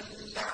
اللَّحْمِ